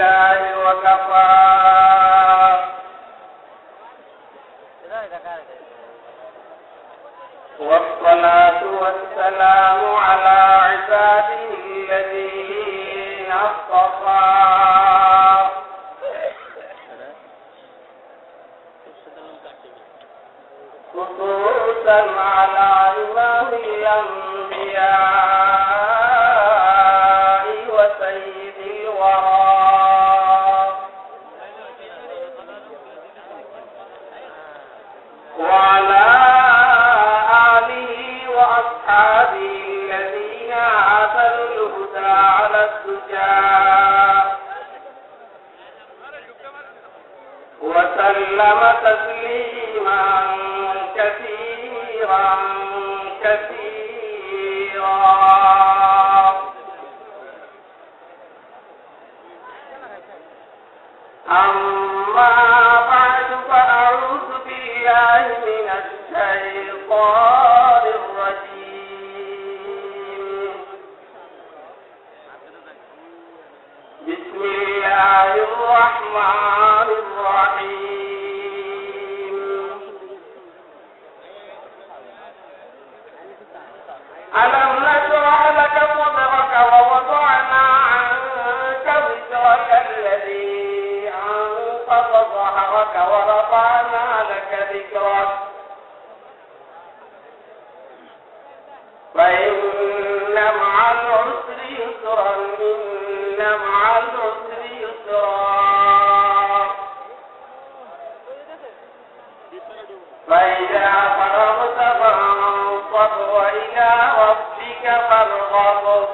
بالله وإلى ربك فارغب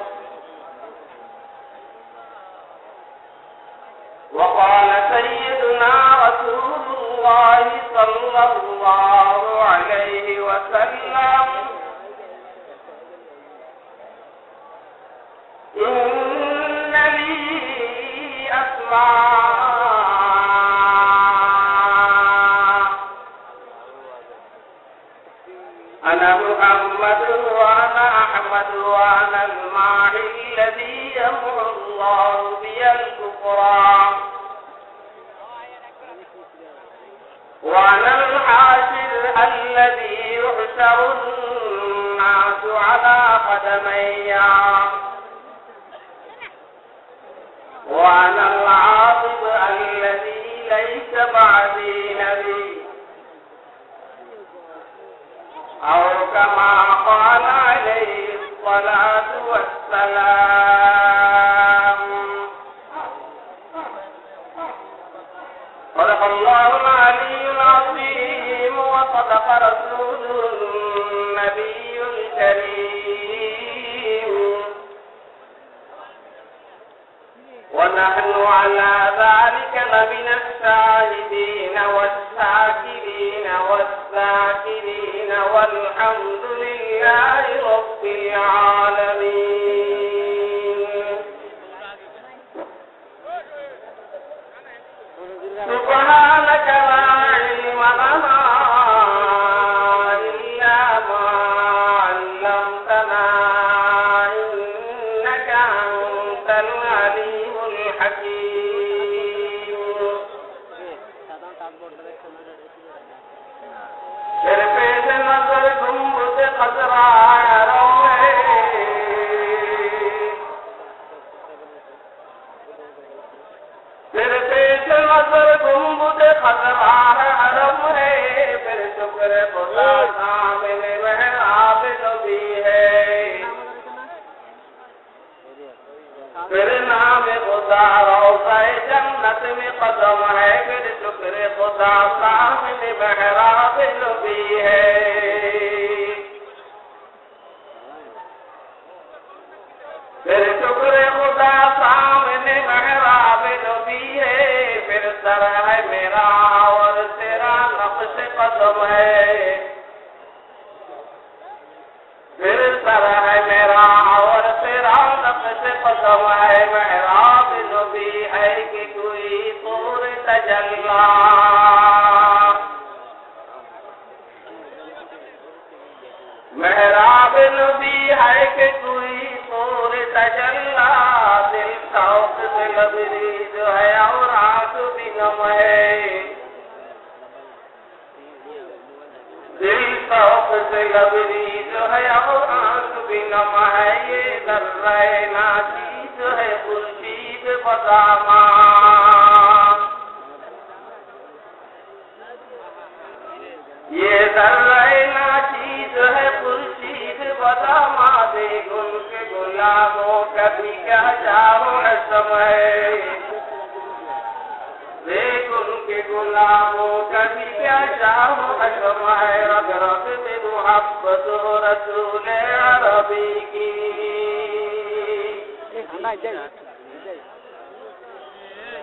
محبت رسول عربی کی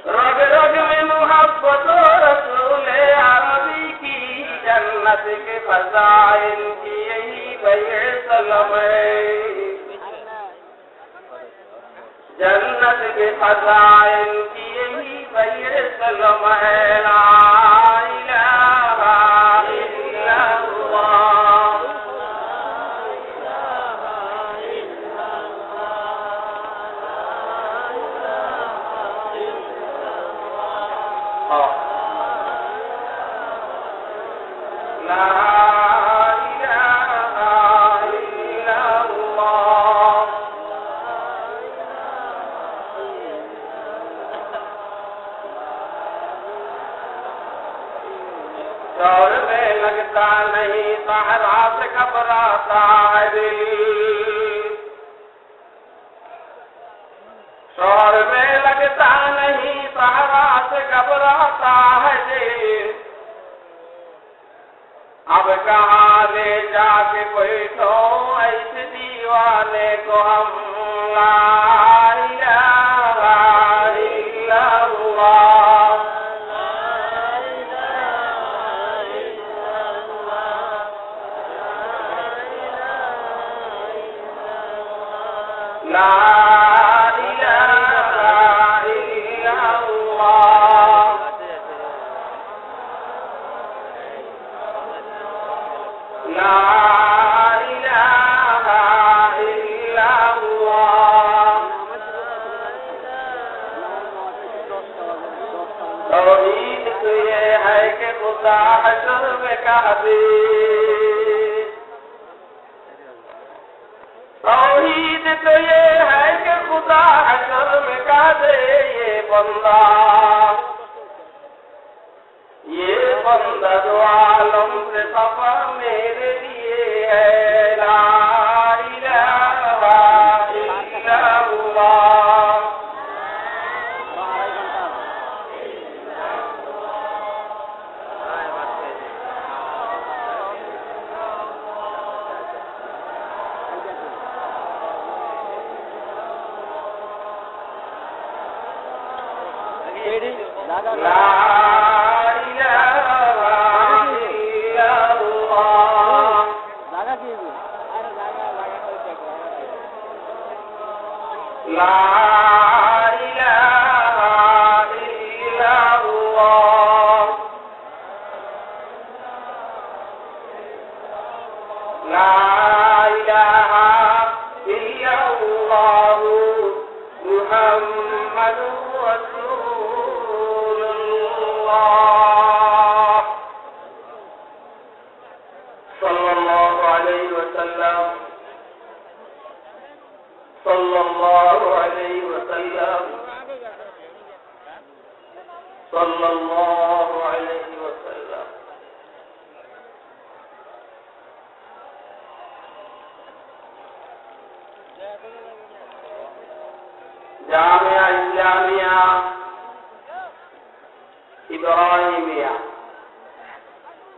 رگ رگ میں محبت رسول عربی کی جنت کے فضائل کی یہی بھائی سلم ہے جنت کے فضائل کی یہی بیر سلم ہے۔ لا الہ الا اللہ۔ ملتا نہیں تہلا سے گھبراتا ہے شور میں لگتا نہیں تہلا سے گھبراتا ہے دل۔ اب کہاں لے جا کے بیٹھو ایسے دیوانے کو ہم توحید تو یہ ہے کہ خدا حشر میں کہہ دے۔ توحید تو یہ ہے کہ خدا حشر میں کہہ دے یہ بندہ۔ یہ بندہ جو عالم سے سفر میرے لیے ہے۔ لا Allah. Ibrahimia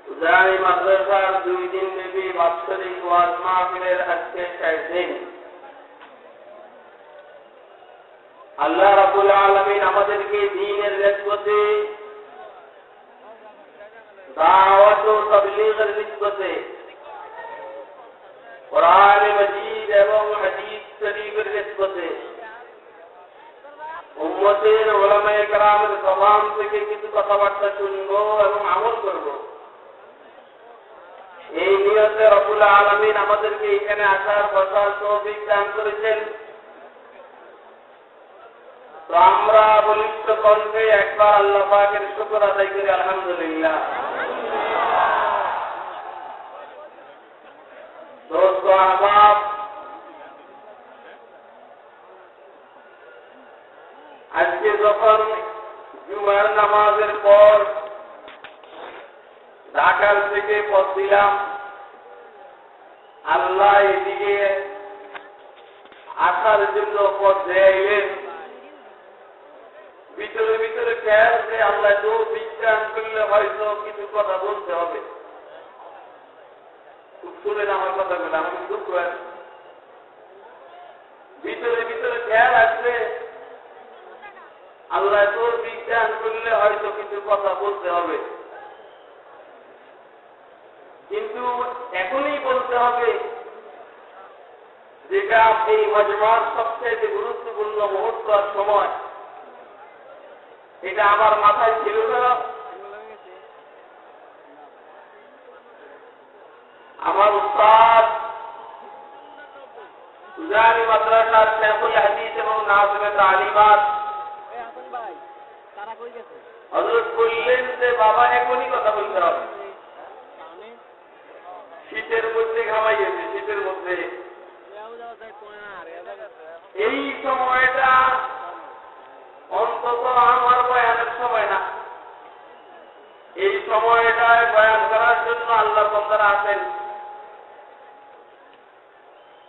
উজানি মাদ্রাসার আল্লাহ রাবুল আলমিন আমাদেরকে দিনের রেসপতে দাওয়াত ও তবলিগের নিসবতে এবং হাদিস শরীফের নিসবতে উম্মতের ওলামায়ে কেরামের জবান থেকে কিছু কথাবার্তা শুনব এবং আমল করব। এই নিয়তে রবুল আলমিন আমাদেরকে এখানে আসার বসার তৌফিক দান করেছেন। তো আমরা বলিষ্ঠ কণ্ঠে একবার আল্লাহ পাকের শুকর আদায় করি, আলহামদুলিল্লাহ। দোস্ত আহবাব আজকে যখন জুমার নামাজের পর ঢাকার থেকে পথ দিলাম, আল্লাহ এদিকে আসার জন্য পথ দেয়াইলেন। ভিতরে ভিতরে খেয়াল যে আল্লাহ তো বিজ্ঞান করলে হয়তো কিছু কথা বলতে হবে। শুনেন আমার কথাগুলো আমাকে দুঃখ ভিতরে ভিতরে খেয়াল আসবে আল্লাহ তোর বিজ্ঞান করলে হয়তো কিছু কথা বলতে হবে। কিন্তু এখনই বলতে হবে যেটা এই মজমার সবচেয়ে গুরুত্বপূর্ণ মুহূর্ত সময়। এটা আমার মাথায় ছিল না। আমার উস্তাদ উজানি মাদ্রাসার শেখুল হাদিস এবং নাজমে তালিমাত হজরত বললেন যে, বাবা, এখনই কথা বলতে হবে। শীতের মধ্যে ঘামাইয়েছে, শীতের মধ্যে। এই সময়টা অন্তত আমার বয়ানের সময় না। এই সময়টায় বয়ান করার জন্য আল্লাহ বন্দারা আছেন।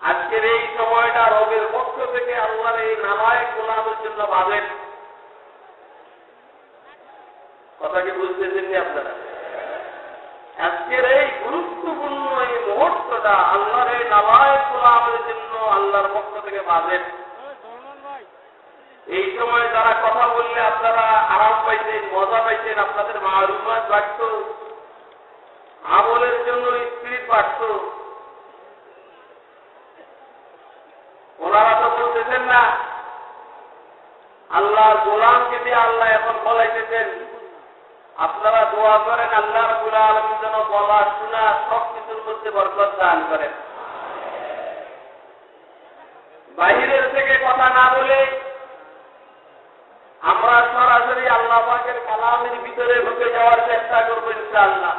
আজকের এই সময়টা রবের পক্ষ থেকে আল্লাহর এই নামায় গোলামের জন্য ভাবেন কথা কি বুঝতেছেন আপনারা? আজকের এই গুরুত্বপূর্ণ এই মুহূর্তটা আল্লাহর এই নামায় গোলামের জন্য আল্লাহর পক্ষ থেকে ভাবেন এই সময় যারা কথা বললে আপনারা আরাম পাইছেন, মজা পাইছেন, আপনাদের মারুমাত বাড়ত, আমলের জন্য স্পিরিট বাড়ত। ওনারা তো বলতেছেন না আল্লাহ গোলামকে দিয়ে আল্লাহ এখন বলাইতেছেন আপনারা দোয়া করেন, আল্লাহ রবুল আলম যেন বলা শোনা সব কিছুর মধ্যে বরকত দান করেন। বাহিরের থেকে কথা না বলে আমরা সরাসরি আল্লাহ পাকের কালামের ভিতরে ঢুকে যাওয়ার চেষ্টা করব ইনশাআল্লাহ।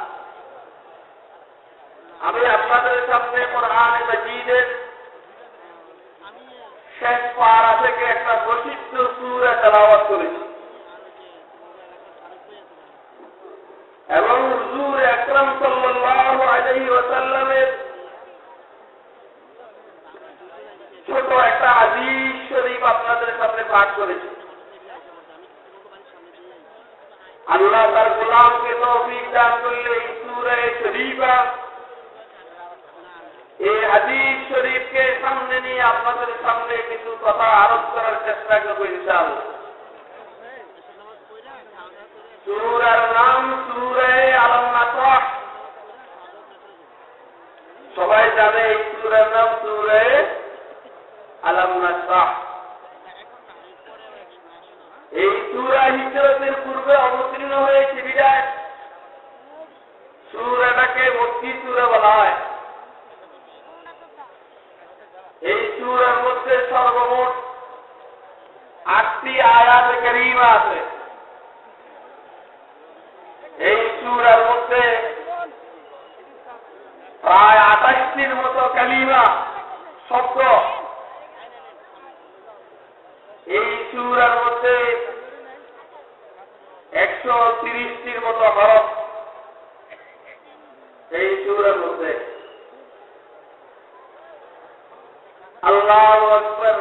আমি আপনাদের সামনে কোরআনে মজিদের শেষ পাড়া থেকে একটা প্রসিদ্ধ সুরে তেলাওয়াত করেছি। এবং হুজুর আকরাম সাল্লাল্লাহু আলাইহি ওয়াসাল্লামের ছোট একটা হাদিস শরীফ আপনাদের সামনে পাঠ করেছি। আল্লাহ তার গোলামকে তৌফিক দান করলে এই সূরা শরীফা, এই হাদিস শরীফকে সামনে নিয়ে আপনাদের সামনে কিছু কথা আরোপ করার চেষ্টা করব ইনশাআল্লাহ। সুরার নাম সুরে আলম সবাই জানে এই নাম সুরে এই সুরা হিজরতের পূর্বে অবতীর্ণ বলা হয়। এই সুরের মধ্যে সর্বমোট আটটি আয়াত আছে। এই সুরার মধ্যে প্রায় আঠাশটির মতো কালিমা, শব্দ। এই সুরার মধ্যে একশো তিরিশটির মতো হরফ। এই সুরের মধ্যে আল্লাহ আকবর।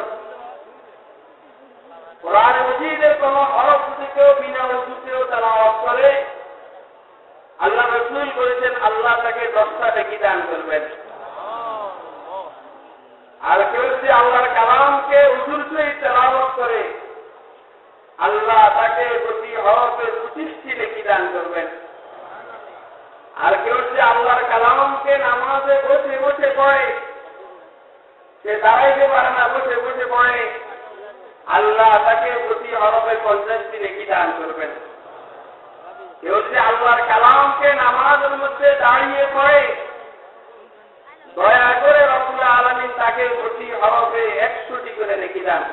কোরআন মজিদের কোন হরফ থেকেও বিনা ওষুধেও তেলাওয়াত করে আল্লাহ রসুল করেছেন আল্লাহ তাকে দশটা ডেকি দান করবেন। আর কেউ যদি আল্লাহর কালামকে উজুর সহিত তেলাওয়াত করে, আল্লাহ তাকে প্রতি হরফের পঁচিশটি ডেকি দান করবেন। আর কেউ যদি আল্লাহর কালামকে নামাজে বসে বসে পড়ে, সে দাঁড়াইতে পারে না, বসে বসে পড়ে, আল্লাহ তাকে প্রতি হরফে পঞ্চাশটি নেকি দান করবেন। কেউ যদি আল্লাহর কালামকে নামাজের মধ্যে দাঁড়িয়ে পড়ে। দয়া করে রসুল্লাহ আলমিন তাকে প্রতি হরফে একশোটি করে নেকি দান।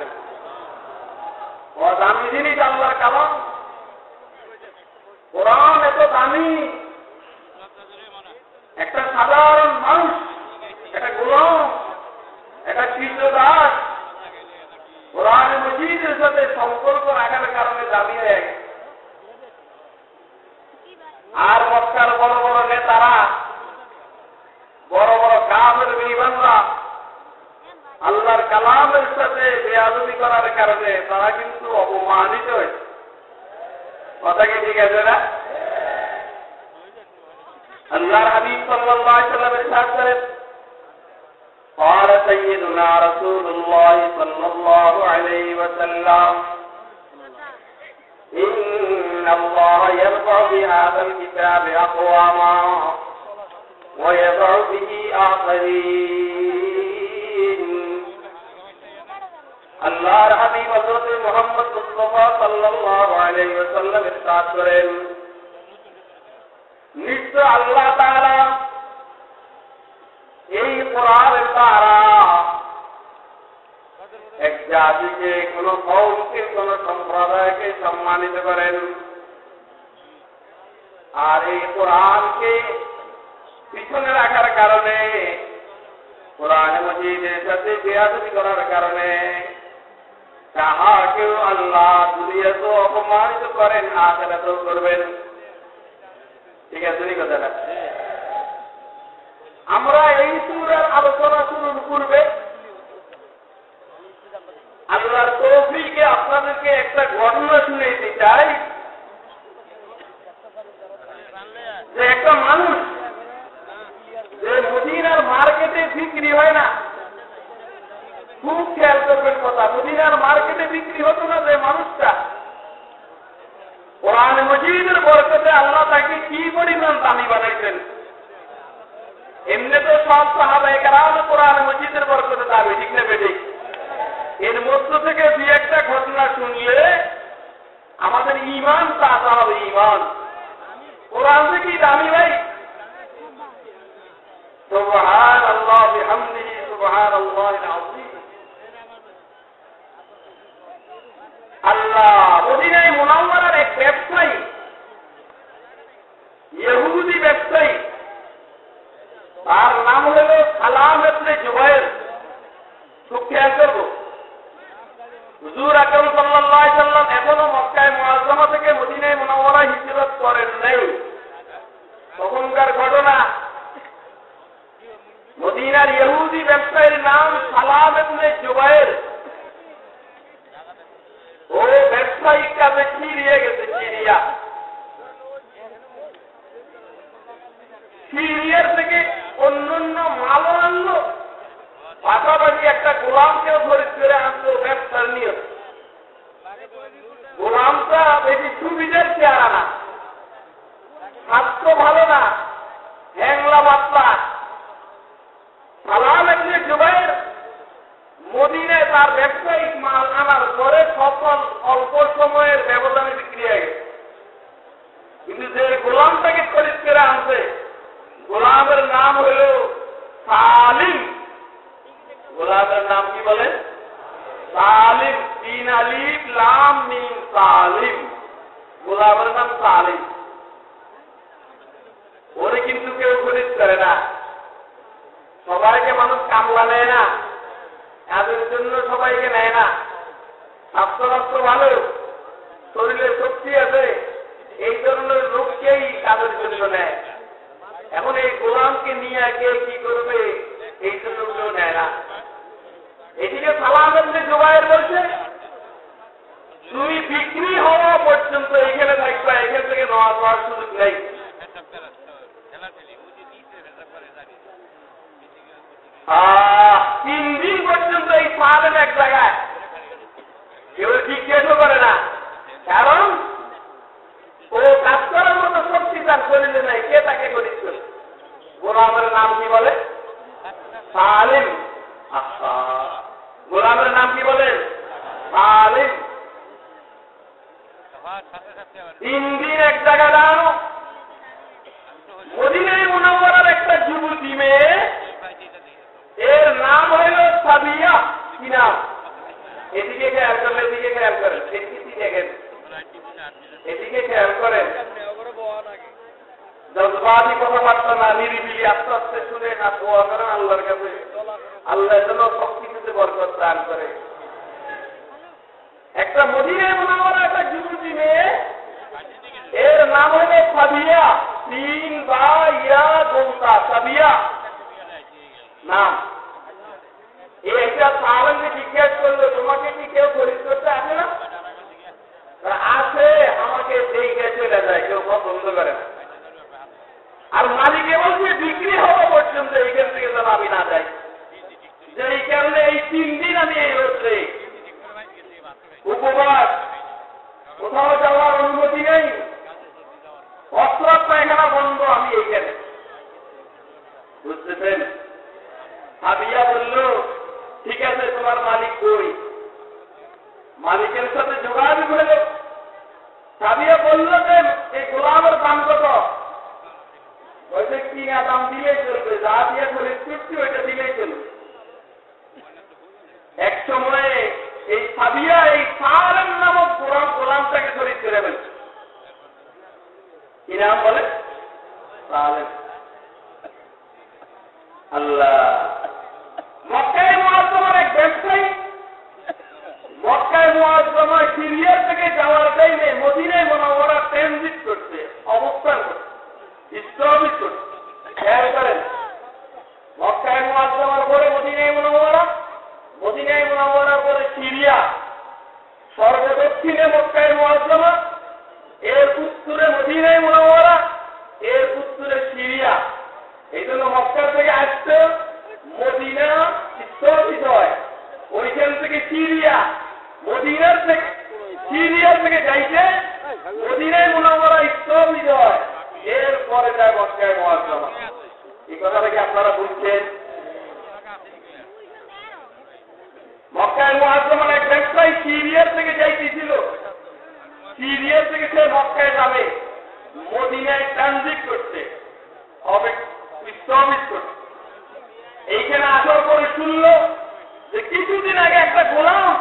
দামি জিনিস আল্লাহর কালাম। কোরআন এত দামি। একটা সাধারণ মানুষ, একটা গোলাম, একটা কৃষ্ণ দাস কোরআন মজিদের সাথে সম্পর্ক রাখার কারণে দামি হয়ে গেছে। আর মক্কার বড় বড় নেতারা বড় বড় কামের বিবানরা আল্লাহর কালামের সাথে বেয়াদবি করার কারণে তারা কিন্তু অপমানিত হয়েছে কথা কি ঠিক আছে না আল্লাহর হাবিব সাল্লাল্লাহু আলাইহি সাল্লামের সাথে قال سيدنا رسول الله صلى الله عليه وسلم إن الله يرفع بهذا الكتاب أقواما ويضع به آخرين আল্লাহর হাবিব হযরত মুহাম্মদ মুস্তাফা সাল্লাল্লাহু আলাইহি ওয়াসাল্লাম ইরশাদ করেন নিশ্চয় আল্লাহ তাআলা এই কোরআনের দ্বারা এক জাতিকে কোন কৌমকে কোন সম্প্রদায়কে সম্মানিত করেন আর এই কোরআনকে পিছনে রাখার কারণে, কোরআন মজিদের সাথে বেয়াদবি করার কারণে তাহাকেও আল্লাহ দুনিয়াতেও অপমানিত করেন, আখেরাতেও করবেন। ঠিক আছে, এই কথাটা। আমরা এই সুরের আলোচনা শুরুর পূর্বে আল্লাহর তৌফিকে আপনাদেরকে একটা ঘটনা শুনে দিতে চাই যে একটা মানুষ যে মদিনার মার্কেটে বিক্রি হয় না, খুব খেয়াল করবেন কথা মদিনার মার্কেটে বিক্রি হতো না যে মানুষটা। কোরআন মজিদের বরকতে আল্লাহ তাকে কি পরিমাণ দামি বানাইছেন? এমনি তো সব সাহাবাই কারাম কোরআন মজিদের বরকতে দাবি ঠিক না বেঠিক? এর মধ্য থেকে দু একটা ঘটনা শুনলে আমাদের ইমান তাজা হবে ইমান কোরআন থেকে দামি ভাই। সুবহান আল্লাহ বিহামদিহি সুবহান আল্লাহ আল্লাহ, মদিনায় মুনাওয়ারার এক ব্যবসায়ী, ইহুদি ব্যবসায়ী, তার নাম হল সালাম ইবনে জুবাইর। খুব খেয়াল হুজুর আকরম সাল্লাল্লাহু সাল্লাম এখনও মক্কায় মুআজ্জামা থেকে মদিনায় মুনাওয়ারা হিজরত করেন নাই তখনকার ঘটনা মদিনার ইহুদি ব্যবসায়ীর নাম সালাম ইবনে জুবাইর। ও ব্যবসায়িক কাজে সিরিয়া গেছে সিরিয়া সিরিয়ার থেকে অন্যান্য মালও আনলো। পাশাপাশি একটা গোলামকেও ধরে ফিরে আনলো ব্যবসার নিয়ে গোলামটা বেশি সুবিধার চেহারা না। স্বাস্থ্য ভালো না। হ্যাংলা মাত্রা একটি জুবাইর মদিনায় তার ব্যবসায়িক মাল আনার পরে সকল অল্প সময়ের ব্যবধানে বিক্রি হয়ে গেছে। কিন্তু যে গোলামটাকে খরিদ করে আনছে, গোলামের নাম হল সালিম। গোলামের নাম কি বলে? সালিম, তিন আলিফ, লাম, মিম, সালিম। গোলামের নাম সালিম। ওরে কিন্তু কেউ খরিদ করে না। সবাইকে মানুষ কামলা নেয় না। কাজের জন্য সবাইকে নেয় না। স্বাস্থ্য স্বাস্থ্য ভালো, শরীরে শক্তি আছে, এই ধরনের লোককেই কাজের জন্য নেয়। এখন এই গোলামকে নিয়ে কে কি করবে, এই জন্য কেউ নেয় না। এদিকে সালামের যে জোগায়ের বলছে তুমি বিক্রি হওয়া পর্যন্ত এখানে থাকবা এখান থেকে নেওয়া যাওয়ার সুযোগ নেই। তিন দিন পর্যন্ত এই পাবেন এক জায়গায়। কেউ জিজ্ঞেসও করে না। কারণ ও কাজ করার মতো শক্তি তার শরীরে নাই। কে তাকে করিত গোলামের নাম কি বলে? সালিম। গোলামের নাম কি বলে? সালিম। তিন দিন এক জায়গায় দাঁড়ানো। মদিনায় মোনাওয়ারার একটা যুবতী মেয়ে এর নাম হইল সাবিয়া। কি নাম? এদিকে খেয়াল করলে এদিকে খেয়াল করেন। সেদিকে দেখেন এদিকে খেয়াল করেন। কথাবার্তা না, নিরিবিলি আস্তে আস্তে শুনে না একটা মনে একটা এর নাম তিন বা ইয়া গোমতা সাবিয়া। এই একটা সাহাবানকে জিজ্ঞেস করল, তোমাকে কি কেউ খরিদ করতে আসে না? আমাকে চলে যায়, কেউ করে না। আর বিক্রি হওয়া পর্যন্ত এইখান থেকে আমি না যাই যে এই কারণে এই তিন দিন আমি এই হচ্ছে। উপবাস, কোথাও যাওয়ার অনুমতি নেই। অস্ত্র পায়খানা বন্ধ আমি এইখানে। বুঝতেছেন সাবিয়া বলল, ঠিক আছে, তোমার মালিক কই? মালিকের সাথে যোগাযোগ হল সাবিয়া বলল যে এই গোলামের দাম কত? দাম দিলেই চলবে, যা দিয়ে চুক্তি ওইটা দিলেই চলবে। এক সময়ে এই সাবিয়া, এই নামক গোলাম, গোলামটাকে করে ফেলছে কি নাম বলে? আল্লাহ। মক্কায় মহাজমার এক মক্কায় মহাজমা সিরিয়ার থেকে যাওয়ার টাইমে মদিনায় মনোবরা ট্রানজিট করছে, অবস্থান করছে স্থবির করছে। খেয়াল করেন, মক্কায় সিরিয়া এর উত্তরে মদিনায় মনোবরা এর উত্তরে সিরিয়া। এই জন্য মক্কার থেকে আসতে মদিনা স্থবিত হয় ওইখান থেকে সিরিয়া। মদিনার থেকে সিরিয়ার থেকে যাইতে মদিনায় মনোবরা স্থবিত হয় এরপরে যায় মক্কায় মহাজমা এই কথাটা কি আপনারা বুঝছেন? মক্কায় মহাজমান এক ব্যবসায়ী সিরিয়ার থেকে যাইতেছিল। সিরিয়ার থেকে সে মক্কায় যাবে। মদিনায় ট্রানজিট করছে হবে স্থবিত করছে এইখানে আসার পরে শুনলো যে কিছুদিন আগে একটা গোলাম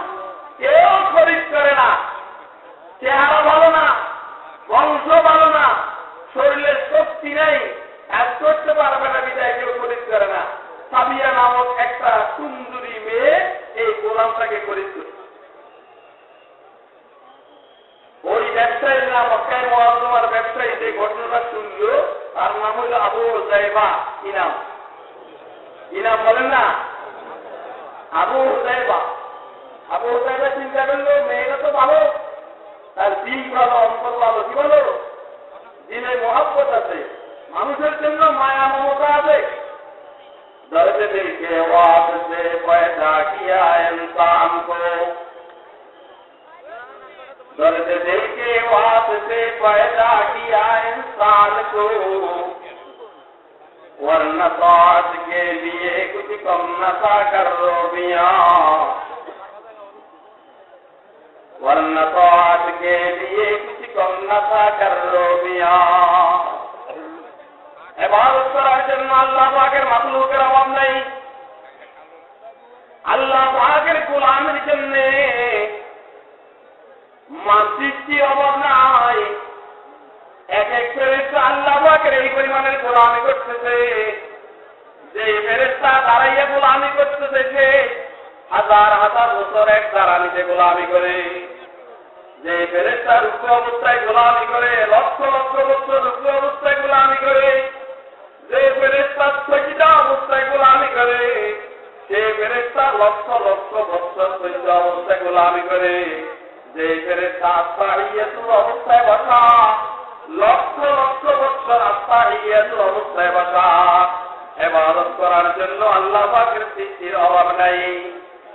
আল্লাহ পাকের সৃষ্টির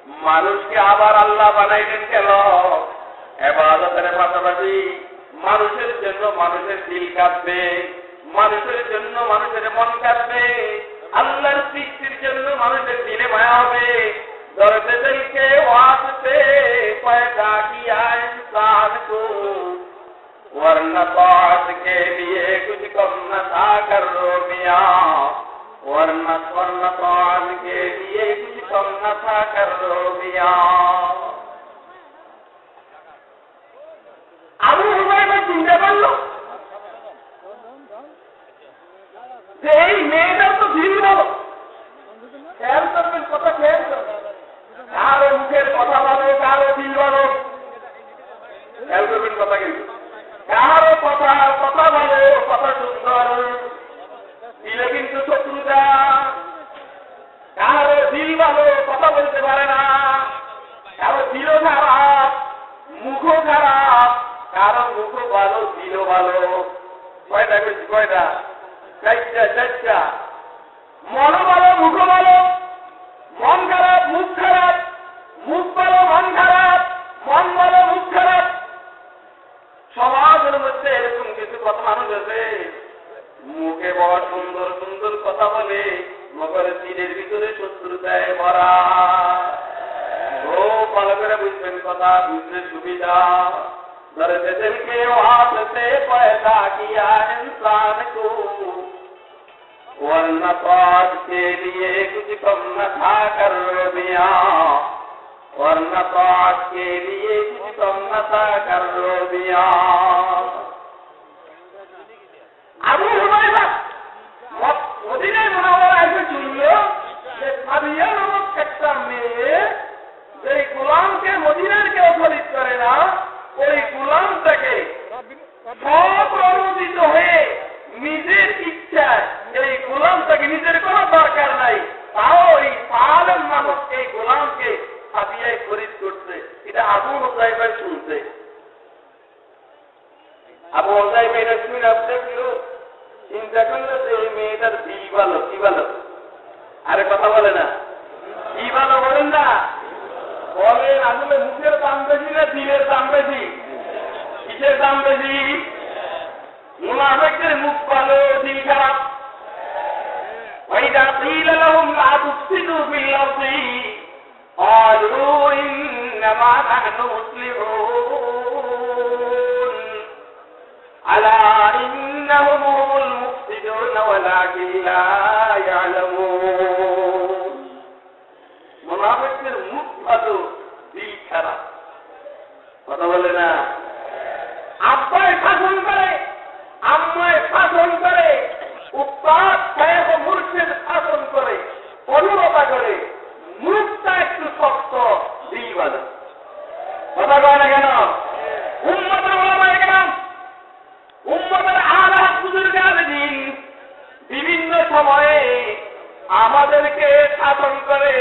মানুষকে আবার আল্লাহ বানাইলেন কেন? এবাদতের পাশাপাশি মানুষের জন্য মানুষের দিল কাঁদবে মানুষের জন্য মানুষের মন কাঁদবে আল্লাহর সৃষ্টির জন্য মানুষের দিলে মায়া হবে। দরবেদেরকে ওয়াসতে পয়দা কিয়া ইনসান কো वर्ण पाठ के लिए कुछ कम न था कर रो मिया। वर्ण स्वर्ण पाठ के लिए कुछ कम न था कर रो मिया। আবু হুসাইন চিন্তা করল যে এই মেয়েটার তো ভিন্ন খেয়াল করবেন কথা খেয়াল করবেন কারও মুখের কথা বলে কারও ভিড় বলো খেয়াল করবেন কথা কিন্তু কারও কথা কথা বলে, কথা সুন্দর। কিন্তু কারও মুখও ভালো, দিল ভালো। কয়টা বেশি, কয়টা? চারটা চারটা। ভালো, মুখ ভালো। মন খারাপ, মুখ খারাপ। মুখ ভালো, মন খারাপ। মন ভালো, মুখ খারাপ। সমাজের মধ্যে এরকম কিছু কথা মানুষ আছে মুখে বড় সুন্দর সুন্দর কথা বলে মগর দিনের ভিতরে শত্রু দেয় বরা ভালো করে বুঝবেন কথা, বুঝতে সুবিধা। در بدل کے وہاں سے پیدا کیا انسان کو ورنہ پاک کے ورنطعت كيديه কেউ খরিদ করে না, ওই হয়ে নিজের ইচ্ছা এই গোলামটাকে নিজের কোনো দরকার নাই, তাও ওই পালন নামক এই গোলামকে সাবিয়ায় খরিদ করছে এটা আবু হোসাইবার শুনছে আবু হোসাইবার এটা শুনে দেখলো চিন্তা করলো যে এই মেয়েটার দিল ভালো কি ভালো আরে কথা বলে না কি ভালো বলেন না বলেন আসলে মুখের দাম বেশি না দিলের দাম বেশি কিসের দাম বেশি মুনাফেকের মুখ ভালো দিল খারাপ وإذا قيل لهم لا تفسدوا في الأرض قالوا إنما نحن مصلحون ألا إنهم هم المفسدون ولكن لا يعلمون মুনাফিকদের মুখ ভালো দিল খারাপ কথা বলে না আব্বায় শাসন করে আম্মায় শাসন করে উৎপাদ সাহেব মূর্খের শাসন করে অনুরতা করে মুখটা একটু শক্ত ভালো কথা কয় না কেন? কেন আলা দিন বিভিন্ন সময়ে আমাদেরকে শাসন করে,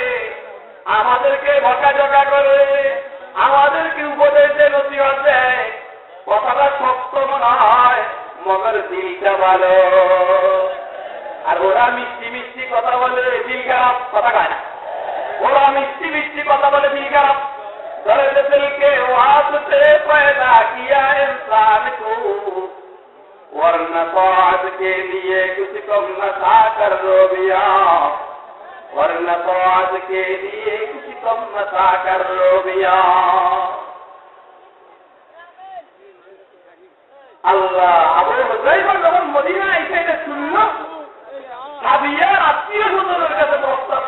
আমাদেরকে করে, আমাদেরকে উপদেশ দেয় নসিহত দেয়। কথাটা শক্ত মনে হয়, মগর দিলটা ভালো। আর ওরা মিষ্টি মিষ্টি কথা বলে, দিল খারাপ কথা কয় না। ওরা মিষ্টি মিষ্টি কথা বলে দিল খারাপ दर्द दिल के वास्ते पैदा किया इंसान को वरना बाद के लिए कुछ कम नशा कर दो बिया वरना बाद के लिए कुछ कम नशा कर दो बिया আল্লাহ আবু হুজাইফা যখন মদিনা এসে এটা শুনল সাবিয়ার আত্মীয় স্বজনের কাছে প্রস্তাব দিতে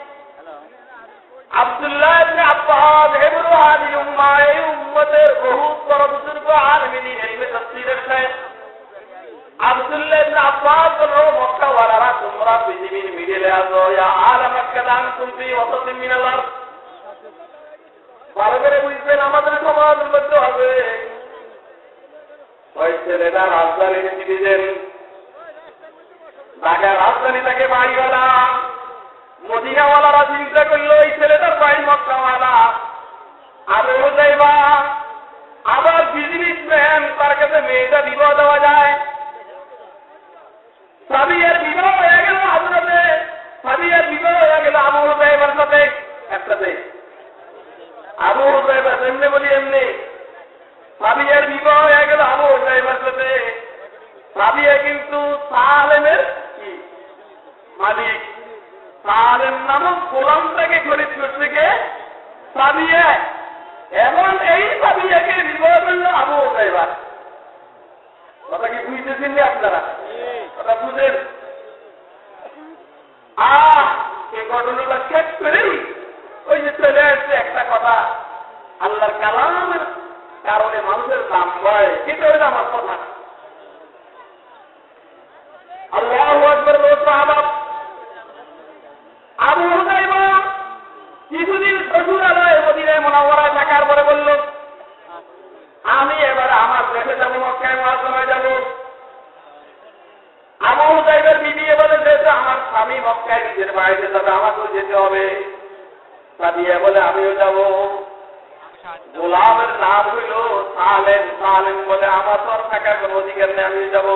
আব্দুল্লাহ করে বুঝবেন আমাদের সমাজের মধ্যে হবে। সিটিজেন ঢাকা রাজধানী থেকে বাড়িওয়ালা মদিনাওয়ালারা চিন্তা করল, এই ছেলেটার বাড়ি মক্কাওয়ালা আরও যাইবা আবার বিজনেসম্যান তার কাছে মেয়েটা বিবাহ দেওয়া যায়। সাবিয়ার বিবাহ হয়ে গেল হাজরাতে। সাবিয়ার বিবাহ হয়ে গেল আবু হুজাইবার সাথে, একসাথে। আবু হুজাইবার এমনি বলি এমনি। সাবিয়ার বিবাহ হয়ে গেল আবু হুজাইবার সাথে। সাবিয়া কিন্তু সালেমের মালিক। সালেম নামক গোলামটাকে খরিদ করছে কে সাবিয়া। এবং এই সাবিয়াকে বিবাহ আবু ওসাইবার কথা কি বুঝতেছেন আপনারা? কথা বুঝেন? আহ এই ঘটনাটা শেষ করেই ওই যে চলে আসছে একটা কথা। আল্লাহর কালামের কারণে মানুষের দাম হয়। এটা হইল আমার কথা। আল্লাহ আকবর সাহাবাব আবু হুদাইবা কিছুদিন শ্বশুরালয় মদিনায় মনোবরায় থাকার পরে বলল, আমি এবার আমার দেশে যাব, মক্কায় মহাসময় যাব। আবু হুদাইবার বিবি বলে যেহেতু আমার স্বামী মক্কায় নিজের বাড়িতে যাবে, আমাকেও যেতে হবে। সাদিয়া বলে, আমিও যাব। গোলামের নাম হইল সালেম। সালেম বলে, আমার তো থাকার কোনো অধিকার নেই আমি যাব।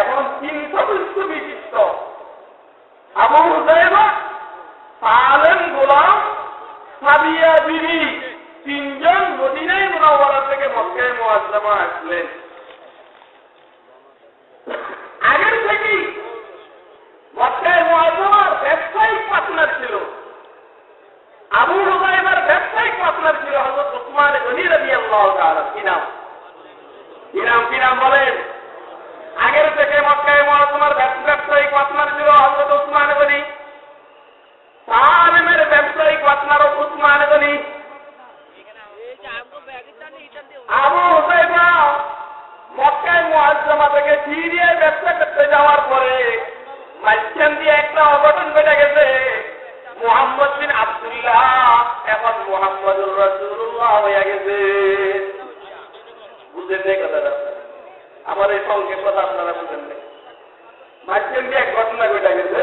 এমন তিন সদস্য বিশিষ্ট আবু হুসাইবা সালেম গোলাম সাবিয়া বিবি তিনজন মদিনায় মোনাওয়ারা থেকে মক্কায় মোয়াজ্জামা আসলেন। আগের থেকেই মক্কায় মোয়াজ্জামার ব্যবসায়িক পার্টনার ছিল। আবু হুসাইবার ব্যবসায়িক পার্টনার ছিল হজরত উসমান গনি রবি আল্লাহ নাম? কি নাম, কি বলেন? আগের থেকে মক্কায় মহাত্মার ব্যবসায়িক পার্টনার ছিল হজরত উসমান গনি। সালেমের ব্যবসায়িক partner Usman Ghani Abu Husaiba মক্কায় মুআজ্জামা থেকে সিরিয়ায় ব্যবসা করতে যাওয়ার পরে মাঝখান দিয়ে একটা অঘটন ঘটে গেছে। মোহাম্মদ বিন আব্দুল্লাহ এখন মোহাম্মদুর রসুল্লাহ হয়ে গেছে। বুঝেন নেই কথাটা আমার এই সংক্ষেপ কথা আপনারা বুঝেন নেই। মাঝখান দিয়ে এক ঘটনা ঘটে গেছে।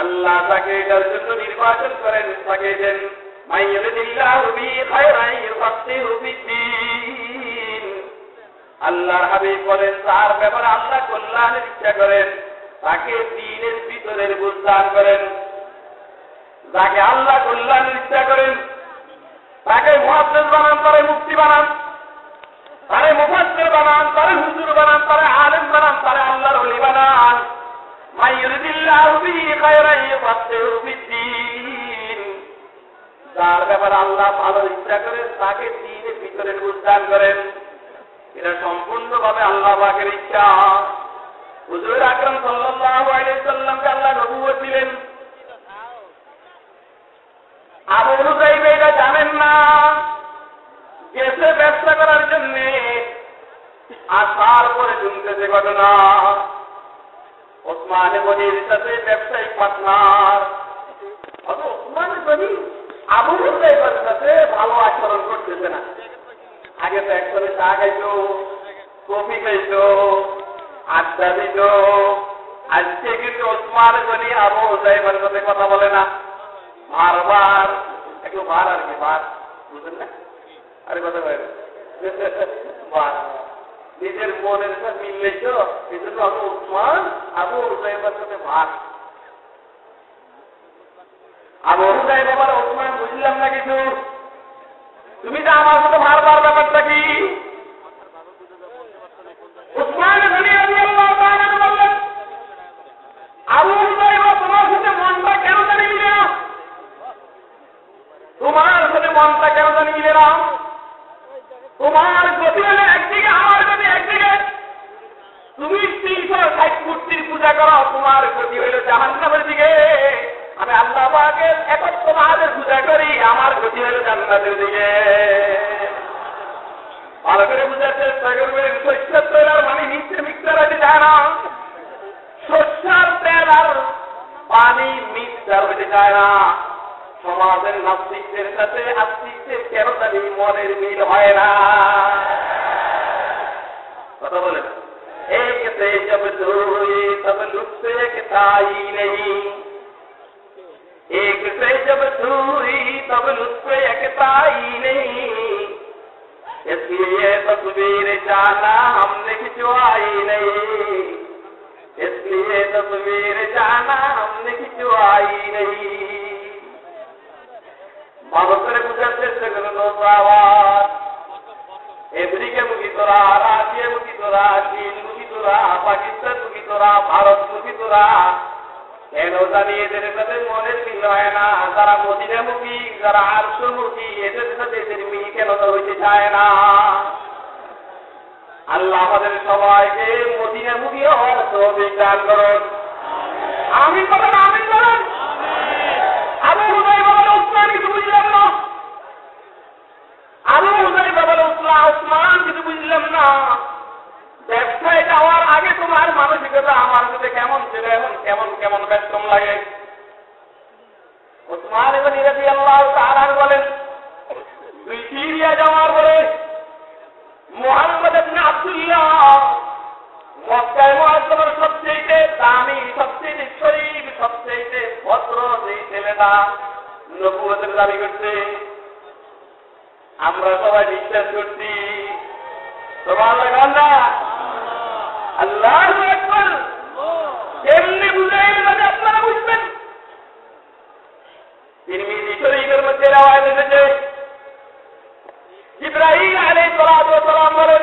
আল্লাহ তাকে এটার জন্য নির্বাচন করেন, তাকে দেন আল্লাহর হাবিব বলেন, তার ব্যাপারে আল্লাহ কল্যাণের ইচ্ছা করেন, তাকে দিনের ভিতরের বুঝদান করেন। যাকে আল্লাহ কল্যাণের ইচ্ছা করেন, তাকে মহাদ্দেশ বানান, তারে মুক্তি বানান, তারে মুফাসের বানান, তারে হুজুর বানান, তারে আলেম বানান, তারে আল্লাহর অলি বানান। যার ব্যাপারে আল্লাহ ভালো ইচ্ছা করেন তাকে দিনের ভিতরে উদ্যান করেন। এটা সম্পূর্ণভাবে আল্লাহ পাকের ইচ্ছা। হুজুর আকরম আলাইসাল্লামকে আল্লাহ নবুয় দিলেন। এটা জানেন না। গেছে ব্যবসা করার জন্য। আসার পরে শুনতেছে ঘটনা। ওসমান গনির সাথে ব্যবসায়িক পার্টনার ওসমান গনি আবু হুসাইবের সাথে ভালো আচরণ করতেছে না। আগে তো একসাথে চা খাইতো, কফি খাইতো, আড্ডা দিত। আজকে কিন্তু ওসমান গনি আবু হুসাইবের সাথে কথা বলে না। বারবার, একটু বার আর কি, বার। বুঝলেন না? আরে কথা বলে বার। নিজের মনের সাথে মিললে তো এই আবু উসমান আবু হুসাইবার সাথে ভাগ। আবু হুসাইব আবার ওসমান বুঝলাম না কিছু তুমি তো আমার সাথে বারবার ব্যাপারটা কি? উসমান আবু তোমার সাথে মনটা কেন জানি মিলে তোমার সাথে মনটা কেন জানি মিলে না? তোমার গতি হলে একদিকে আমার তুমি তিনশো ষাট মূর্তির পূজা করো, তোমার গতি হইল জাহান্নামের দিকে। আমি আল্লাহ পাকের একত্র মহাদের পূজা করি, আমার গতি হইল জান্নাতের দিকে। ভালো করে আর মানে নিচে মিক্সার হতে যায় শস্যার তেল আর পানি মিক্সার হতে যায় না। সমাজের নাস্তিকদের সাথে আস্তিকদের কেন জানি মনের মিল হয় না। কথা বলেন। ایک سے جب دو تب لطف ایک تھا نہیں ایک سے جب دو تب لطف ایک تھا نہیں اس لیے تصویر جانا ہم نے کھچوائی نہیں اس لیے تصویر جانا ہم نے کھچوائی نہیں بہت سر گزرتے سگر لوگ آواز আমেরিকা মুখী তোরা, রাশিয়া মুখী তোরা, চীন মুখী তোরা, পাকিস্তান মুখী তোরা, ভারত মুখী তোরা। কেন জানি এদের সাথে মিল হয় না, যারা মদিনামুখী যারা আরশমুখী এদের সাথে এদের মিল কেন হইতে চায় না? আল্লাহ আমাদের সবাইকে মদিনামুখী হওয়ার তৌফিক দান করুন। আমিন বলেন আমিন বলেন আবু হুদাই বলেন উসমান কিছু বুঝলাম না আবু হুদাই বলেন উসমান উসমান কিছু বুঝলাম না। ব্যবসায় যাওয়ার আগে তোমার মানসিকতা আমার সাথে কেমন ছিল এখন কেমন কেমন ব্যস্তম লাগে। ওসমান এবং ইরাজি আল্লাহ তাহার বলেন, তুই সিরিয়া যাওয়ার পরে মোহাম্মদ আব্দুল্লাহ মক্কায় মুআজ্জমের সবচেয়ে দামি সবচেয়ে শরীফ সবচেয়ে ভদ্র যে ছেলেটা নবুয়তের দাবি করছে আমরা সবাই বিশ্বাস করছি তোমার আল্লাহ একবার এমনি মানে আপনারা বুঝবেন তিরমিজি শরীফের মধ্যে রাওয়ায় এসেছে ইব্রাহিম আলী সালাম বলেন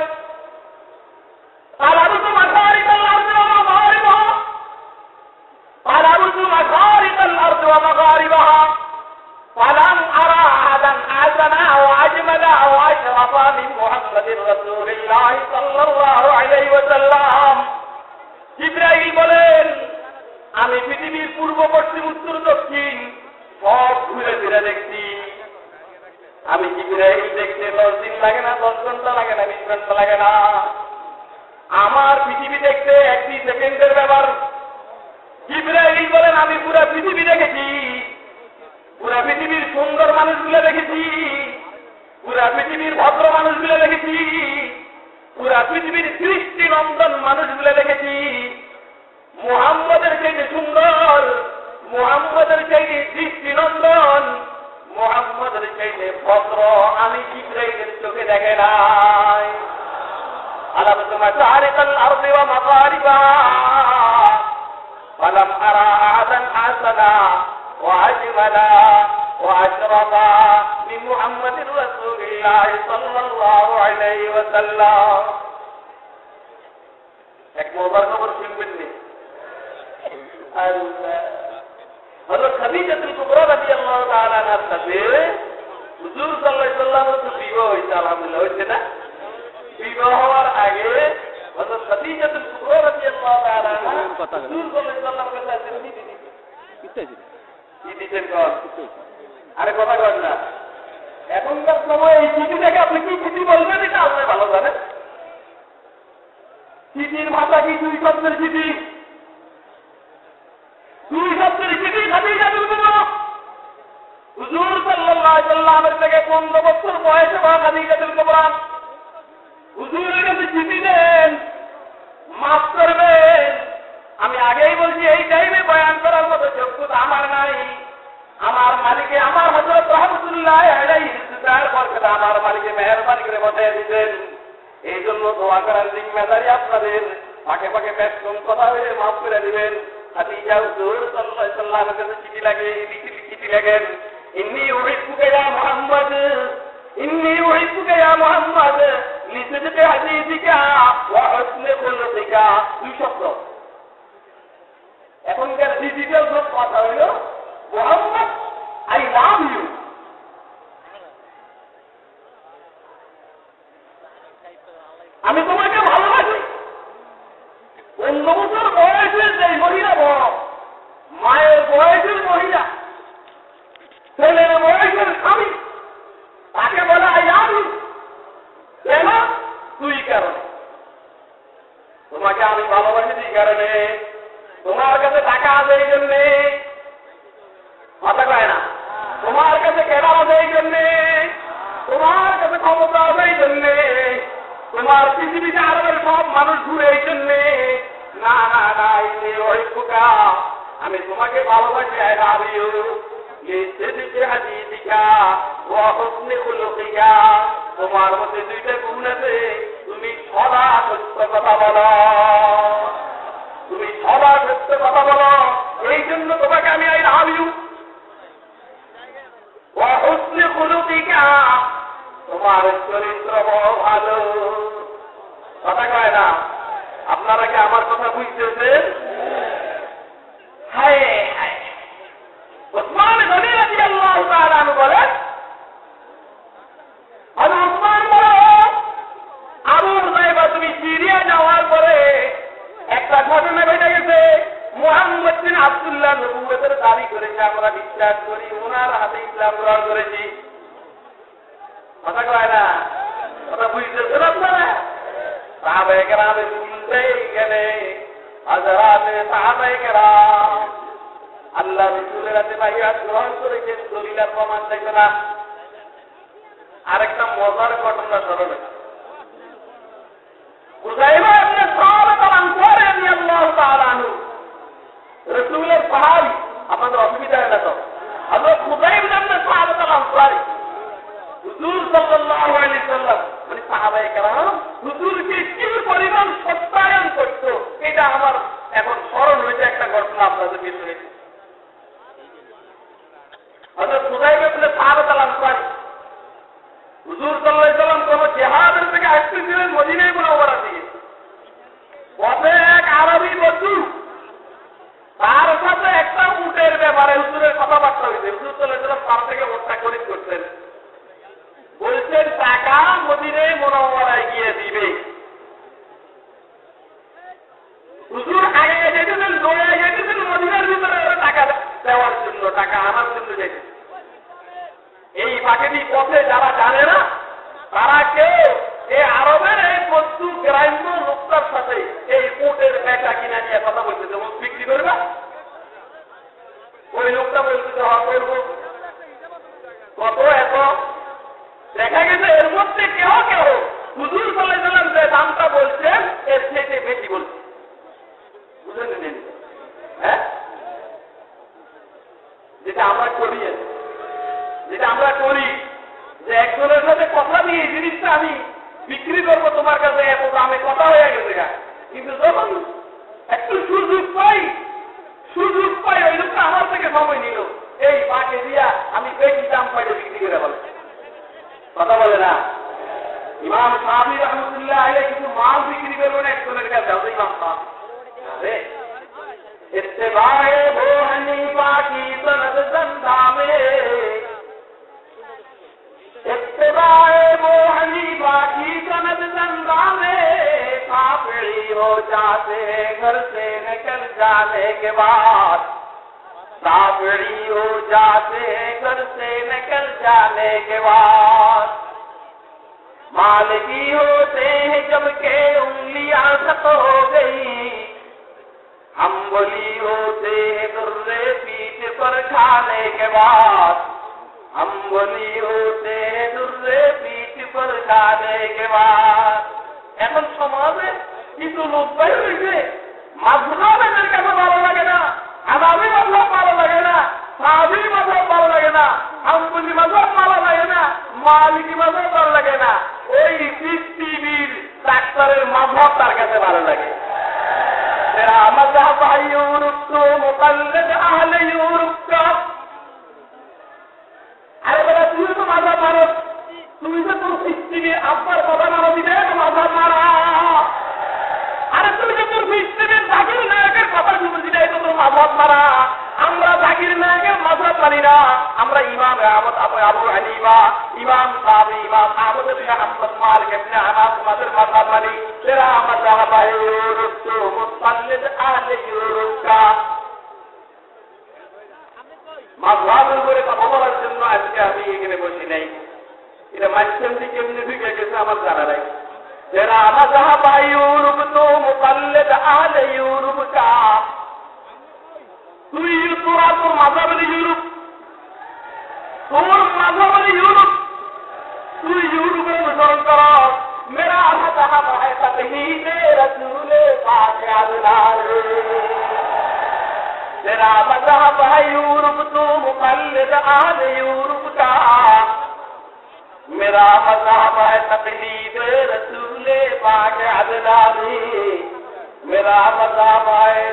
তারা أو أشرف من محمد رسول الله صلى الله عليه وسلم ইব্রাহিম বলেন আমি পৃথিবীর পূর্ব পশ্চিম উত্তর দক্ষিণ সব ঘুরে ফিরে দেখছি আমি জিব্রাহিম দেখতে দশ দিন লাগে না দশ ঘন্টা লাগে না বিশ ঘন্টা লাগে না আমার পৃথিবী দেখতে একটি সেকেন্ডের ব্যাপার জিব্রাহিম বলেন আমি পুরো পৃথিবী দেখেছি পুরা পৃথিবীর সুন্দর মানুষগুলো দেখেছি পুরা পৃথিবীর ভদ্র মানুষগুলো দেখেছি পুরা পৃথিবীর সৃষ্টি নন্দন মানুষগুলো দেখেছি মোহাম্মদের চাইতে সুন্দর মোহাম্মদের চাইতে সৃষ্টি নন্দন মোহাম্মদের চাইতে ভদ্র আমি জিব্রাইলের চোখে দেখে নাই আলাপ مشارق الأرض ومغاربها فلم أرى أحدا حسنا وأجملا وأشرفا من محمد رسول الله صلى الله عليه وسلم এক মজার খবর শুনবেন নি হলো খাদিজাতুল কুবরা রাদিয়াল্লাহু তাআলা আনহার সাথে হুজুর সাল্লাল্লাহু আলাইহি ওয়াসাল্লামের তো বিবাহ হয়েছে আলহামদুলিল্লাহ হয়েছে না বিবাহ হওয়ার আগে হলো খাদিজাতুল কুবরা রাদিয়াল্লাহু তাআলা আনহা হুজুর সাল্লাল্লাহু আলাইহি ওয়াসাল্লামের কাছে চিঠি দিয়েছে কি দিচ্ছেন কর আরে কথা কর না এখনকার সময় এই চিঠি দেখে আপনি কি চিঠি বলবেন? এটা আপনি ভালো জানেন। চিঠির ভাষা কি দুই শব্দের চিঠি? দুই শব্দের চিঠি খাতেই যাবে হুজুর সাল্লামের থেকে পনেরো বছর বয়সে বা খাদিজাতুল কুবরা। হুজুরের কাছে চিঠি দেন। মাফ করবেন। আমি আগেই বলছি, এই টাইমে বয়ান করার মতো যোগ্যতা আমার নাই। আমার মালিকে আমার হজরত রহমতুল্লাহ বরকত আমার মালিকে মেহরবানি করে বসাই দিতেন। এই জন্য দোয়া করার জিম্মেদারি আপনাদের। ফাঁকে বেশ কম কথা হয়ে মাফ করে দিবেন। কাছে চিঠি লাগে, লিখি চিঠি লেখেন। ইন্নি ইন্নি দুই শব্দ। এখনকার ডিজিটাল সব কথা হইল মোহাম্মদ আই লাভ ইউ ঘটনা স্মরণে ہے وہ حنیفہ کی سند زندہ میں۔ ابتدا ہے وہ حنیفہ کی سند زندہ میں۔ کافی ہو جاتے ہیں گھر سے نکل جانے کے بعد۔ کافی ہو جاتے ہیں گھر سے نکل جانے کے بعد۔ مالکی ہوتے ہیں جبکہ انگلیاں سک ہو گئی होते हैं दुर्रे पीठ पर खाने के बाद हम बोली होते हैं दुर्रे पीठ पर खाने के बाद এখন সমাজে কিছু লোক বের হয়েছে মাঝহাবের কেন ভালো লাগে না আদামি মাঝহাব ভালো লাগে না সাহাবি মাঝহাব ভালো লাগে না হাম্বুলি মাঝহাব ভালো লাগে না মালিকি মাঝহাব ভালো লাগে না ওই পৃথিবীর ডাক্তারের মাঝহাব তার কাছে ভালো লাগে मेरा मजहब है यूरोप तो मुकल्लद अहल यूरोप का আরে বাবা তুমি তো মাথা মারো তুমি তো তোর পৃথিবীর আপনার কথা মারা দিবে মাথা মারা আরে তুমি তো তোর পৃথিবীর জাকির নায়কের কথা শুনে দিলে এটা তোর মাথাত মারা আমরা জাকির নায়কের মাদ্রাস মানি না। আমরা ইমাম আহমদ আপনার আবু হানিবা ইমাম সাহাবি ইমাম আহমদের আহমদ মাল ইবনে আনাস মাদের মাদ্রাস মানি। তেরা আমার জাহাবা ইউরুস তো মুতাল্লিদ কথা বলার জন্য আজকে আমি এখানে বসি নাই। এটা মাঝখান থেকে কেমনি ঢুকে গেছে, আমার জানা নাই। যারা আমার যাহা জাহাবা ইউরোপ তো মুতাল্লিদ আলে ইউরোপ কা তুই তোরা তোর মাঝাবাড়ি ইউরোপ তোর মাঝাবাড়ি ইউরোপ তুই ইউরোপের অনুসরণ কর میرا حق حق ہے تقلید رسول پاک اللہ تیرا مذہب ہے یورپ تو مقلد آل یورپ کا. میرا مذہب ہے تقلید رسول پاک اللہ میرا مذہب ہے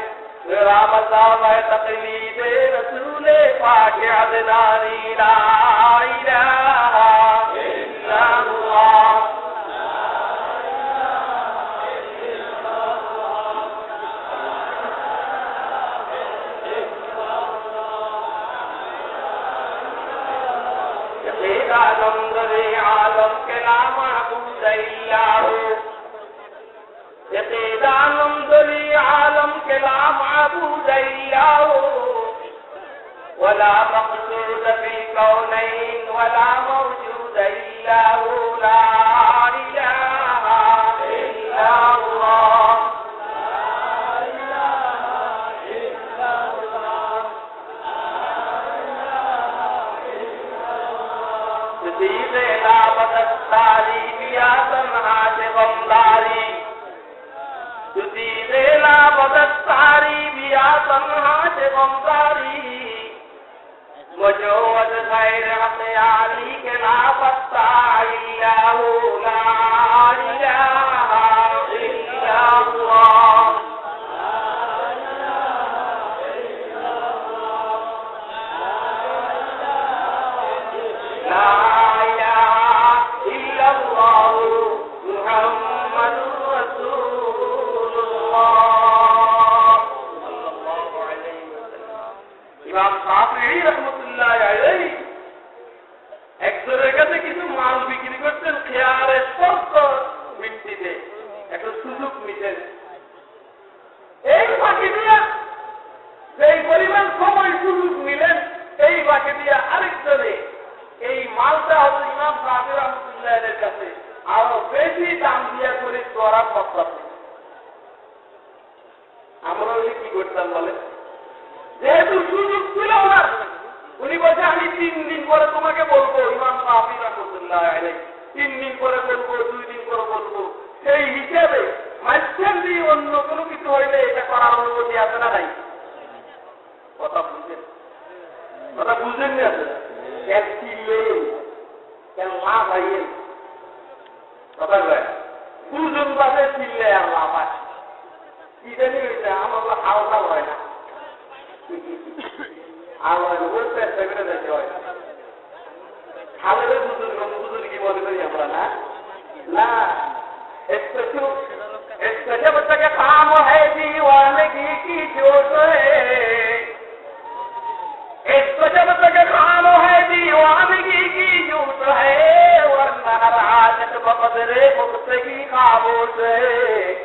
رام دام تقلید رسول پاک عدنانی لا الہ الا عالم کے نام عبد اللہ يزيد عنهم ذلي عالم كلام عبود إياه ولا مقصود في الكونين ولا موجود إياه لا إله إلا الله. تعلیم یا تنہا سے بمداری لیلا بدت ساری بیا تنہا سے بمکاری وجو وجسائر حقیاری کے لا پتا اللہ لا الہ الا اللہ ইমাম রহমতুল্লাহ একজনের কাছে কিছু মাল বিক্রি করতেন খেয়ারে স্পর্শ ভিত্তিতে একটা সুযোগ নিতেন এই বাকি দিয়া সেই পরিমাণ সময় সুযোগ নিলেন, এই বাকি দিয়া আরেকজনে এই মালটা ইমাম সাহেব রহমতুল্লাহের কাছে। আরও বেশি দাম দিয়া করে করা পত্রাতে আমরা কি করতাম বলে যেহেতু সুযোগ ছিল না উনি বলছে, আমি তিন দিন পরে তোমাকে বলব, ইমাম সাহাবি রহমতুল্লাহ তিন দিন পরে বলব, দুই দিন পরে বলব। সেই হিসেবে মাঝখান দিয়ে অন্য কোনো কিছু হইলে এটা করার অনুমতি আছে না নাই? কথা বুঝেন? কথা বুঝেন না মা ভাইয়ের কথা দুজন বাসে চিনলে আর লাভ আছে কি জানি আমার হাওয়া হয় না। আমার বলতে সেগুলো দেখতে হয় খালেদের বুজুর্গ বুজুর্গি মনে করি আমরা না না जब तक काम है दीवानगी की जोश है इसको जब तक काम है दीवानगी की जोश है वरना राजत बकदरे मुक्तगी खामोश है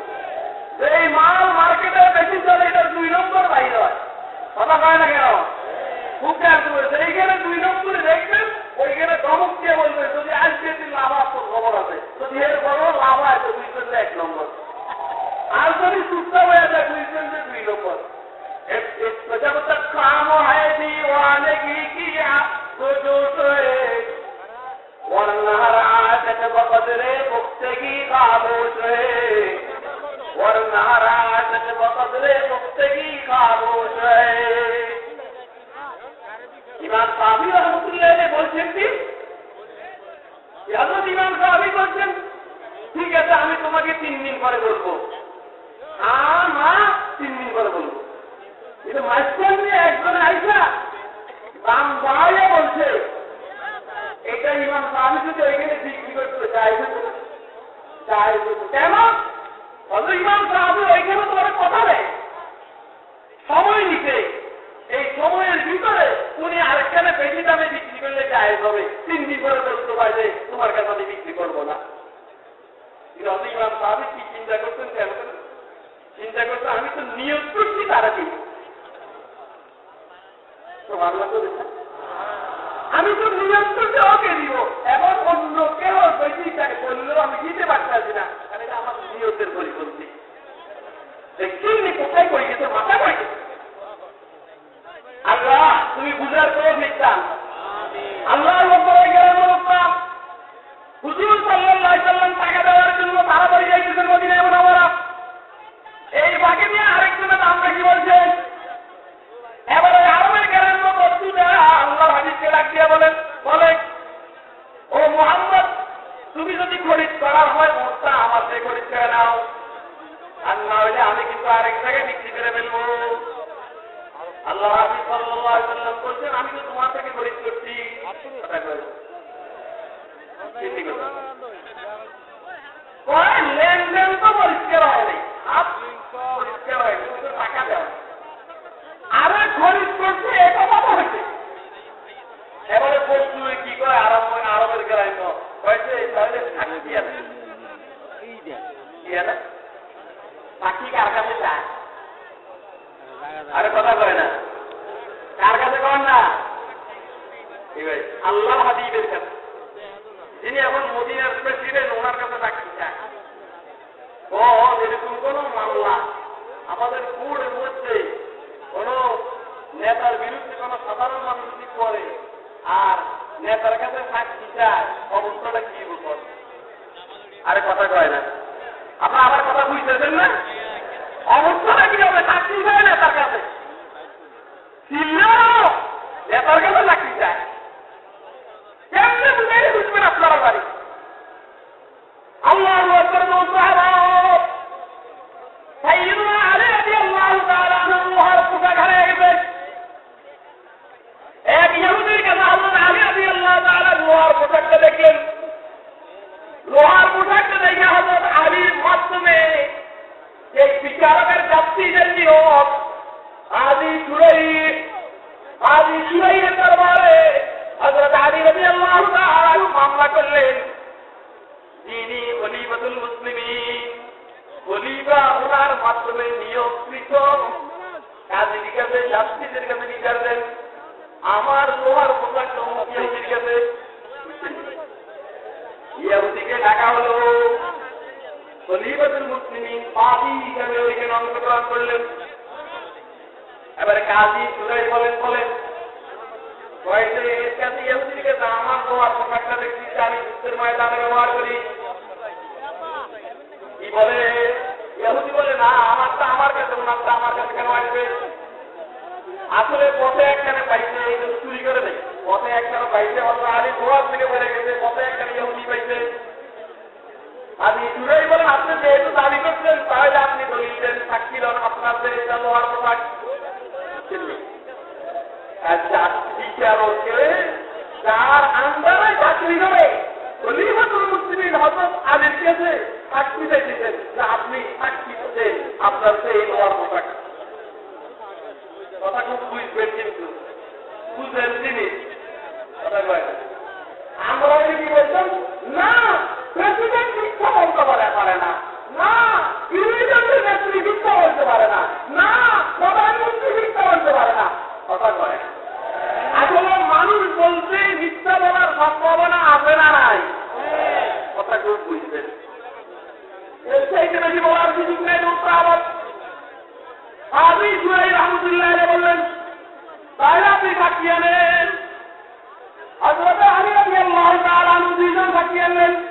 যেই মাল মার্কেটে বেশি চলে এটার দুই নম্বর বাইরে হয় কথা কয় না কেন বুকে হাত বলেছে এইখানে দুই নম্বরে দেখবেন ওইখানে ধমক দিয়ে বলবে যদি আজকে তুই লাভ তো খবর আছে যদি এর বড় লাভ হয় তো বুঝবেন যে এক নম্বর আর যদি সুস্থ হয়ে যায় বুঝবেন যে দুই নম্বর जब तक काम है दीवानगी किया तो जो सोए वरना राजत बकदरे मुक्तगी खामोश है والنعرات بقدر مقتدي قابوس ইমাম সাহাবি রহমতুল্লাহ বলছেন কি হজরত ইমাম সাহাবি বলছেন ঠিক আছে আমি তোমাকে তিন দিন পরে বলব মা তিন দিন পরে বলব কিন্তু মাঝখান দিয়ে একজন আইসা দাম বাড়াইয়া বলছে এটা ইমাম সাহাবি যদি ওইখানে ঠিক কি করতে চাইবে কেন ইমাম সাহাবি ওইখানে তোমার কথা নেই সময় নিতে। এই সময়ের ভিতরে উনি আরেকখানে বেশি দামে বিক্রি করলে চায় হবে। তিন দিন পরে বলতে পারবে, তোমার কাছে আমি বিক্রি করব না। আমি তো নিয়োগ করছি তারা নিয়ন্ত্রণে দিব। এখন অন্য কেউ বেশি তাকে বললেও আমি দিতে পারছি না। কারণ নিয়তের পরিপন্থী কোথায় করে গেছে? মাথা করে গেছে? আল্লাহ, তুমি বুঝার করে দিচ্ছান আল্লাহ হুজুর সাল্লাহ সাল্লাম টাকা দেওয়ার জন্য তাড়াতাড়ি যাইতেছেন মদিনা এমন আমরা এই বাকি নিয়ে আরেকজনের দাম বেশি বলছেন এবারে গ্রাম্য বস্তুটা আল্লাহ হাজিরকে ডাক দিয়ে ও মোহাম্মদ তুমি যদি খরিদ করার হয়, মোটটা আমার থেকে খরিদ করে নাও। আর না হলে আমি কিন্তু আরেক জায়গায় বিক্রি করে ফেলব। আল্লাহ সাল্লাহ সাল্লাম বলছেন, আমি তো তোমার থেকে খরিদ করছি। লেনদেন তো পরিষ্কার হয়নি আরে খরিদ করছে, এ কথা হয়েছে এবারে বস্তু কি করে আরব আরবের তো। হয়েছে তাহলে সাক্ষী আছে কি আছে সাক্ষী কার কাছে চায়। আরে কথা কয় না। কার কাছে কন না? আল্লাহ হাবিবের কাছে। যিনি এখন মদিনার প্রেসিডেন্ট ওনার কাছে সাক্ষী চায়। ও এরকম কোন মামলা আমাদের কোর্টের মধ্যে কোন নেতার বিরুদ্ধে কোন সাধারণ মানুষ করে আর নেতার কাছে সাক্ষী চায়? অবস্থাটা কি বলব আরে কথা কয় না। আপনার আমার কথা বুঝতেছেন না? অবস্থাটা কি হবে? সাক্ষী চায় নেতার কাছে? নেতার কাছে সাক্ষী চায়? কেমনে বুঝবেন আপনারা বাড়ি? আল্লাহ সাইয়দুনা আলী রাদিয়াল্লাহু তাআলা আনহু লোহার পোশাক হারিয়ে গেছে এক ইহুদির কাছে হযরত আলী রাদিয়াল্লাহু তাআলা লোহার পোশাকটা দেখলেন, লোহার পোশাকটা দেখে হযরত আলীর মাধ্যমে এই বিচারকের যাত্রীদের নিয়োগ আদি সুরাই, আদি সুরাইয়ের দরবারে হযরত আলী রাদিয়াল্লাহু তাআলা মামলা করলেন। তিনি খলিফাতুল মুসলিমিন, খলিফা ওনার মাধ্যমে নিয়োগকৃত। কাজীর কাছে যাত্রীদের কাছে বিচার দেন। আমার লোহার পোশাক কাছে। ইহুদিকে ডাকা হলো। খলিফাতুল মুসলিমিন পাপি হিসাবে ওইখানে অংশগ্রহণ করলেন। এবারে কাজী সুরাই বলেন বলেন আসলে পথে একখানে পাইছে চুরি করে নেই পথে একখানে পাইছে অন্য আলী থেকে বেড়ে গেছে, পথে আপনি চুরাই বলেন আপনি যেহেতু দাবি করছেন, তাহলে আপনি বলিলেন সাক্ষী হন আপনার যে এটা লোহার পোশাক। আচ্ছা বিচারকে যার আন্দারে চাকরি করে, খলিফাতুল হযরত আলীর কাছে সাক্ষী দিয়েছেন যে আপনি সাক্ষী দিতেন আপনার সেই লোহার পোশাক। কথা খুব বুঝবেন কিন্তু বুঝলেন তিনি আমরা কি বলছেন না প্রেসিডেন্ট মিথ্যা বলতে পারে পারে না। না নেত্রী মিথ্যা বলতে পারে না। না, প্রধানমন্ত্রী মিথ্যা বলতে পারে না। কথা করে আসলে মানুষ বলতে মিথ্যা বলার সম্ভাবনা আছে না নাই। কথা কেউ বুঝবেন বললেন থাকিয়ে আমি আমি আল্লাহ তার দুইজন থাকিয়ে আনলেন।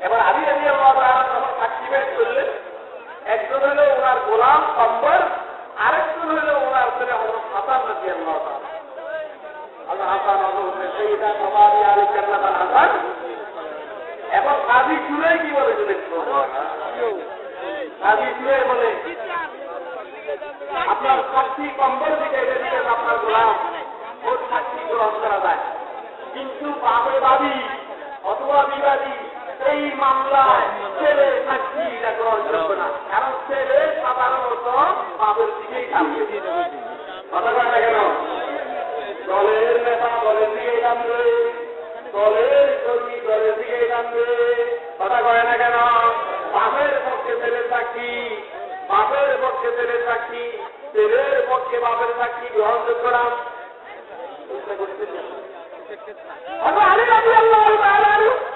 এবার আবি আল্লাহ যখন করলেন একজন হলো ওনার গোলাম সম্বর আরেকজন হলো ওনার ছেলে হাসান নদী আল্লাহ হাসান চুলাই কি বলে শুনে কাজী চুলাই বলে, আপনার সাক্ষী কম্বল দিকে আপনার গোলাম। ওর সাক্ষী গ্রহণ করা যায়। কিন্তু বাপে বাদী অথবা বিবাদী এই মামলায় ছেলে এটা গ্রহণ করবে না। কারণ ছেলে সাধারণত বাপের দিকেই থাকবে কথা কেন? দলের নেতা দলের দিকেই নামবে দলের কর্মী দলের দিকেই নামবে কথা কয় না কেন? বাপের পক্ষে ছেলের সাক্ষী বাপের পক্ষে ছেলের সাক্ষী ছেলের পক্ষে বাপের সাক্ষী গ্রহণযোগ্য না। রাজি আল্লাহ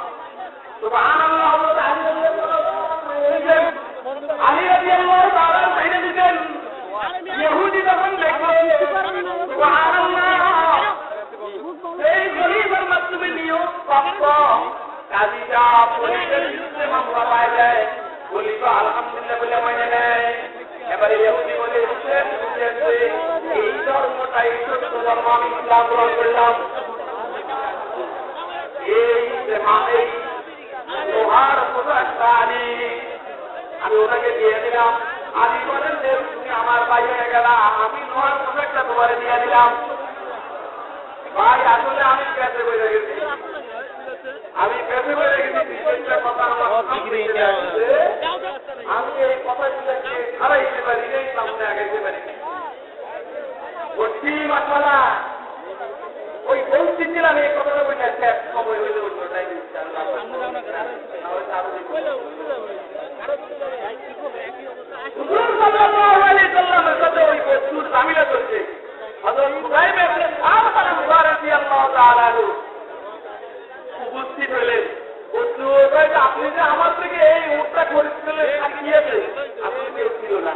কাজীরা পুলিশের বিরুদ্ধে আলহামদুলিল্লাহ বলে মানে নেয় এবারে এই ধর্মটাই সত্য ধর্ম আমি করলাম এই যে মানে লোহার পোশাকটা আমি ওনাকে দিয়ে দিলাম। আদি বলেন যে তুমি আমার বাইরে গেলা। আমি লোহার পোশাকটা তোমার দিয়ে দিলাম। ভাই আসলে আমি পেতে বলে গেছি। আমি পেতে বলে গেছি। কথা। আমি এই কথাগুলোকে হারাইতে পারি এই সামনে আগাইতে পারি। ভর্তি মাসালা ওই বলছিলাম এই কথাটা বলে সময় হইলে ওই উপস্থিত হলেন আপনি যে আমার থেকে এই উটটা খরিদছিলেন সাক্ষিয়েছে আপনি কেউ ছিল না।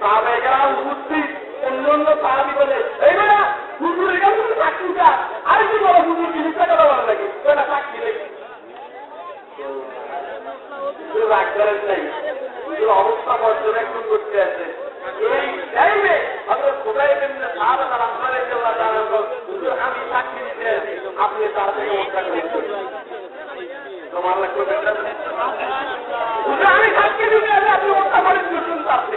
সাহাবায়ে কেরাম উপস্থিত অন্য অন্য সাহাবি বলে এই বেটা হুজুরের কাছে তুমি সাক্ষীটা আরে কি বলো হুজুর কি মিথ্যা কথা বলার লাগে বেটা সাক্ষী রাগ করেন নাই। হুজুর অবস্থা পর্যবেক্ষণ করতে আছে। এই টাইমে আপনার খোদাই কেন্দ্রে সাহাবা তারা আপনার এই তারা হুজুর আমি সাক্ষী দিতে আছি। আপনি তার থেকে হত্যা করে তোমার লাগবে বেটা হুজুর আমি সাক্ষী দিতে আছি আপনি হত্যা করেন শুনুন আপনি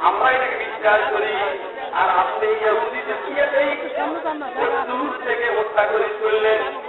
আমরা এটাকে বিশ্বাস করি। আর আপনি দিয়ে দূর থেকে হত্যা করে চললেন।